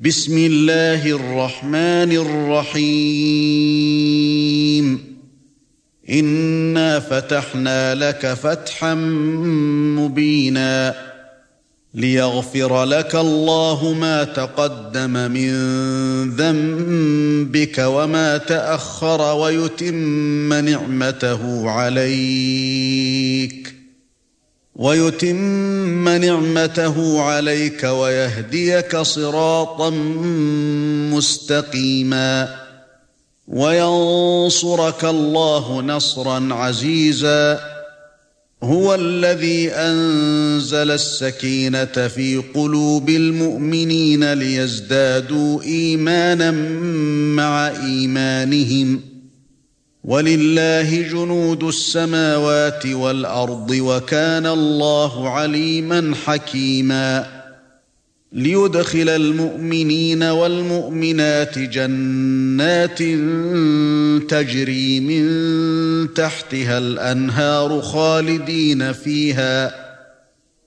بسم الله الرحمن الرحيم. إنا فتحنا لك فتحا مبينا ليغفر لك الله ما تقدم من ذنبك وما تأخر ويتم نعمته عليك. وَيُتِمَّ نِعْمَتَهُ عَلَيْكَ وَيَهْدِيَكَ صِرَاطًا مُسْتَقِيمًا وَيَنصُرَكَ اللَّهُ نَصْرًا عَزِيزًا هُوَ الَّذِي أَنزَلَ السَّكِينَةَ فِي قُلُوبِ الْمُؤْمِنِينَ لِيَزْدَادُوا إِيمَانًا مَّعَ إِيمَانِهِمْ ۗ ولله جنود السماوات والأرض وكان الله عليما حكيما. ليدخل المؤمنين والمؤمنات جنات تجري من تحتها الأنهار خالدين فيها.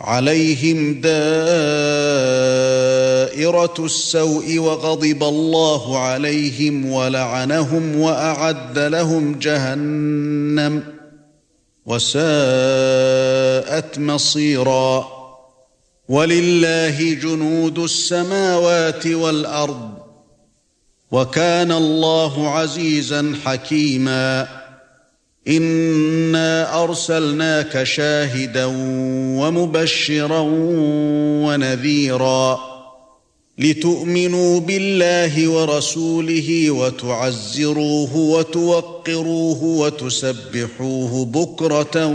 عليهم دائرة السوء وغضب الله عليهم ولعنهم وأعد لهم جهنم وساءت مصيرا. ولله جنود السماوات والأرض وكان الله عزيزا حكيما. انا ارسلناك شاهدا ومبشرا ونذيرا لتؤمنوا بالله ورسوله وتعزروه وتوقروه وتسبحوه بكره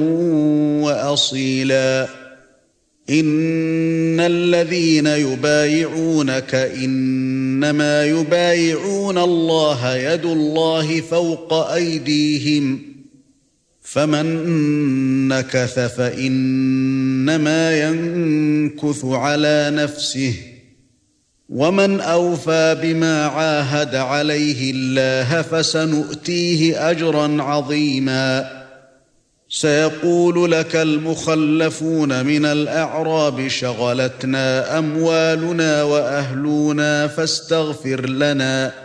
واصيلا ان الذين يبايعونك انما يبايعون الله يد الله فوق ايديهم فمن نكث فإنما ينكث على نفسه ومن أوفى بما عاهد عليه الله فسنؤتيه أجرا عظيما سيقول لك المخلفون من الأعراب شغلتنا أموالنا واهلنا فاستغفر لنا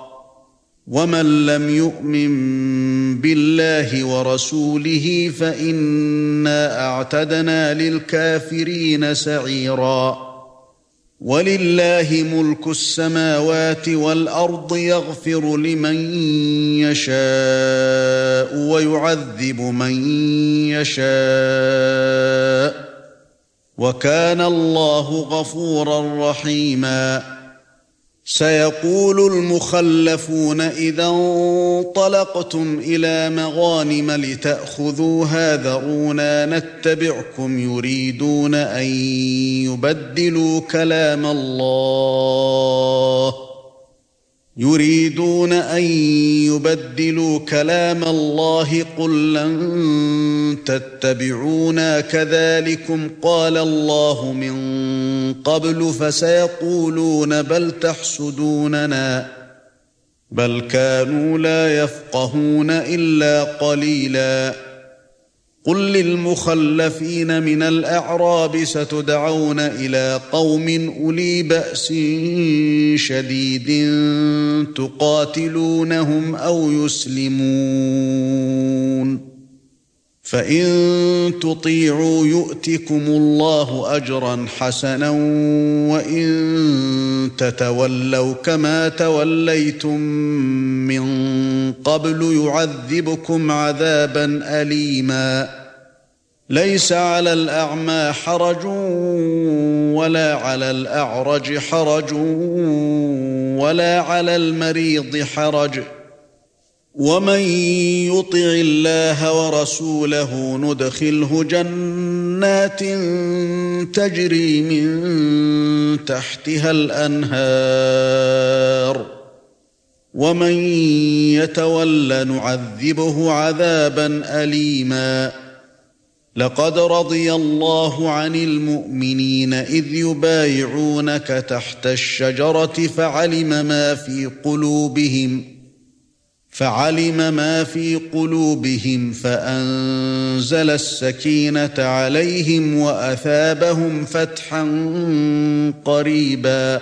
ومن لم يؤمن بالله ورسوله فإنا اعتدنا للكافرين سعيرا ولله ملك السماوات والارض يغفر لمن يشاء ويعذب من يشاء وكان الله غفورا رحيما سيقول المخلفون إذا انطلقتم إلى مغانم لتاخذوها ذرونا نتبعكم يريدون أن يبدلوا كلام الله. يريدون أن يبدلوا كلام الله قل لن تتبعونا كذلكم قال الله من قبل فسيقولون بل تحسدوننا بل كانوا لا يفقهون إلا قليلا قل للمخلفين من الأعراب ستدعون إلى قوم أولي بأس شديد تقاتلونهم أو يسلمون. فإن تطيعوا يؤتكم الله أجرا حسنا وإن تتولوا كما توليتم من قبل يعذبكم عذابا اليما. ليس على الأعمى حرج ولا على الأعرج حرج ولا على المريض حرج. ومن يطع الله ورسوله ندخله جنات تجري من تحتها الأنهار. ومن يتول نعذبه عذابا اليما. لقد رضي الله عن المؤمنين إذ يبايعونك تحت الشجرة فعلم ما في قلوبهم فعلم ما في قلوبهم فأنزل السكينة عليهم وأثابهم فتحا قريبا.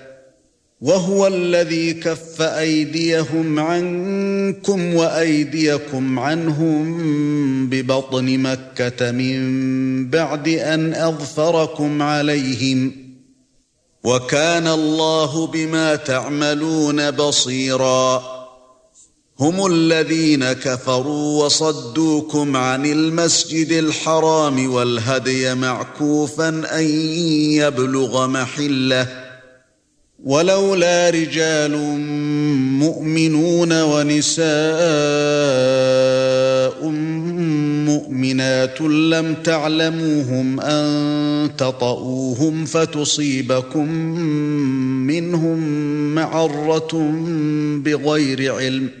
وهو الذي كف أيديهم عنكم وأيديكم عنهم ببطن مكة من بعد أن أظفركم عليهم وكان الله بما تعملون بصيرا هم الذين كفروا وصدوكم عن المسجد الحرام والهدي معكوفا أن يبلغ محله ولولا رجال مؤمنون ونساء مؤمنات لم تعلموهم أن تطؤوهم فتصيبكم منهم معرة بغير علم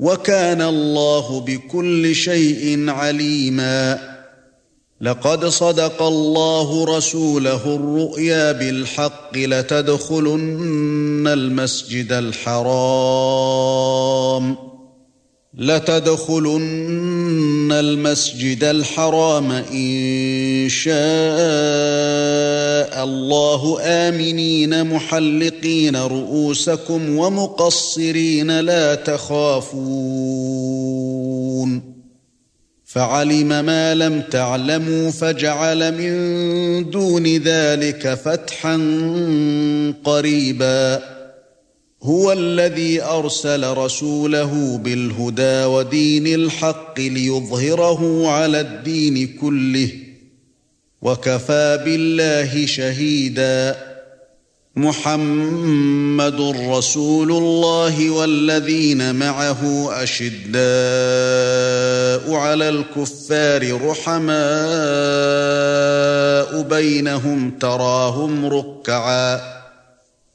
وكان الله بكل شيء عليما. لقد صدق الله رسوله الرؤيا بالحق لتدخلن المسجد الحرام. لتدخلن المسجد الحرام إن شاء الله آمنين محلقين رؤوسكم ومقصرين لا تخافون فعلم ما لم تعلموا فجعل من دون ذلك فتحا قريبا هُوَ الَّذِي أَرْسَلَ رَسُولَهُ بِالْهُدَى وَدِينِ الْحَقِّ لِيُظْهِرَهُ عَلَى الدِّينِ كُلِّهِ وَكَفَى بِاللَّهِ شَهِيدًا. مُحَمَّدٌ رَّسُولُ اللَّهِ وَالَّذِينَ مَعَهُ أَشِدَّاءُ عَلَى الْكُفَّارِ رُحَمَاءُ بَيْنَهُمْ تَرَاهُمْ رُكَّعًا.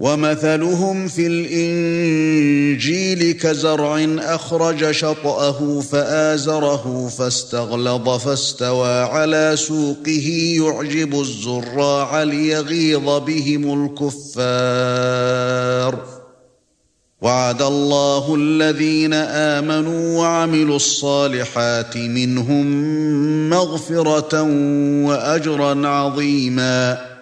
وَمَثَلُهُمْ فِي الْإِنْجِيلِ كَزَرْعٍ أَخْرَجَ شَطْأَهُ فَآزَرَهُ فَاسْتَغْلَظَ فَاسْتَوَى عَلَى سُوقِهِ يُعْجِبُ الزُّرَّاعَ لِيَغِيظَ بِهِمُ الْكُفَّارَ. وَعَدَ اللَّهُ الَّذِينَ آمَنُوا وَعَمِلُوا الصَّالِحَاتِ مِنْهُم مَّغْفِرَةً وَأَجْرًا عَظِيمًا.